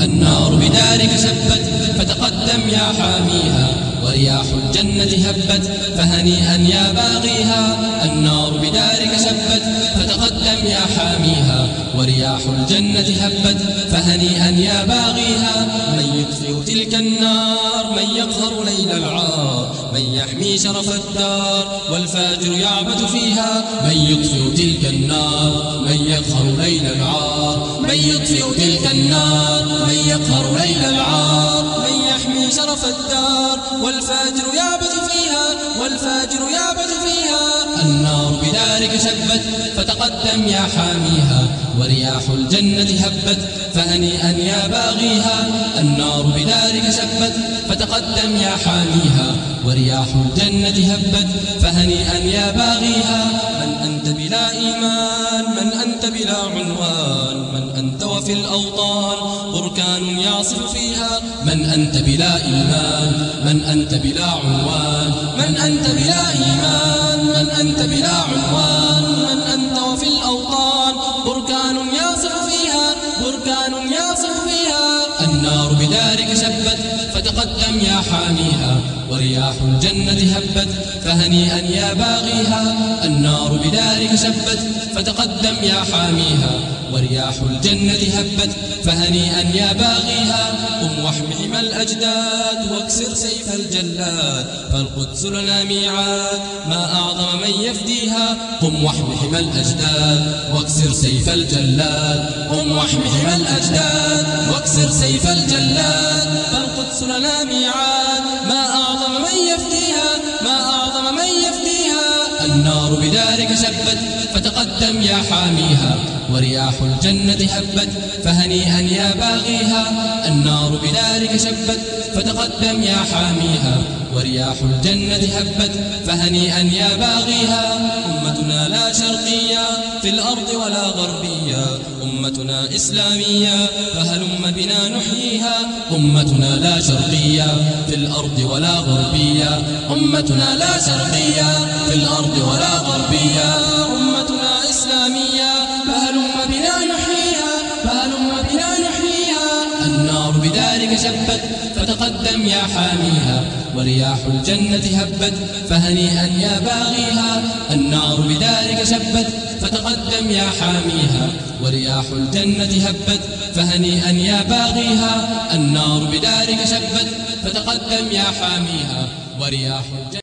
النار بدارك شبت فتقدم يا حاميها. ورياح الجنة هبت فهنيئا يا باغيها. النار بدارك شبت فتقدم يا حاميها. ورياح الجنة هبت فهنيئا يا باغيها. من يطفئ تلك النار من يقهر ليل العار. من يحمي شرف الدار والفاجر يعبد فيها. من يطفئ تلك النار من فيها والفاجر يعبد فيها النار بدارك شبت فتقدم يا حاميها ورياح الجنة هبت فهنيئا يا باغيها. النار بدارك شبت فتقدم يا حاميها ورياح الجنة هبت فهنيئا يا باغيها. من أنت بلا إيمان من أنت بلا عنوان من أنت وفي الأوطان بركان يعصف فيها. من أنت بلا إيمان من أنت بلا عنوان. فيها النار بدارك شبت فتقدم يا حاميها. ورياح الجنة هبت فهنيئا يا باغيها. النار بدارك شبت فتقدم يا حاميها. ورياح الجنة هبت فهنيئا يا باغيها. قم واحم حمى الأجداد واكسر سيف الجلاد فالقدس لنا ميعاد ما أعظم من يفديها. قم واحم حمى الأجداد واكسر سيف الجلاد. قم واحم حمى الأجداد واكسر سيف الجلاد فالقدس لنا ميعاد. النار بدارك شبت فتقدم يا حاميها ورياح الجنة هبت فهنيئا يا باغيها. النار بدارك شبت فتقدم يا حاميها ورياح الجنة هبت فهنيئا يا باغيها. أمتنا لا شرقية في الأرض ولا غربية. أمتنا إسلامية فهلم بنا نحييها أمتنا لا شرقية في الأرض ولا غربية أمتنا لا شرقية في الأرض ولا غربية أمتنا إسلامية فهلم بنا نحييها فهلم بنا نحييها. النار بدارك شبت فتقدم يا حاميها ورياح الجنة هبت فهنيئا يا باغيها. النار بدارك شبت فتقدم يا حاميها ورياح الجنة هبت فهنيئا يا باغيها النار بدارك شبت فتقدم يا حاميها ورياح الجنة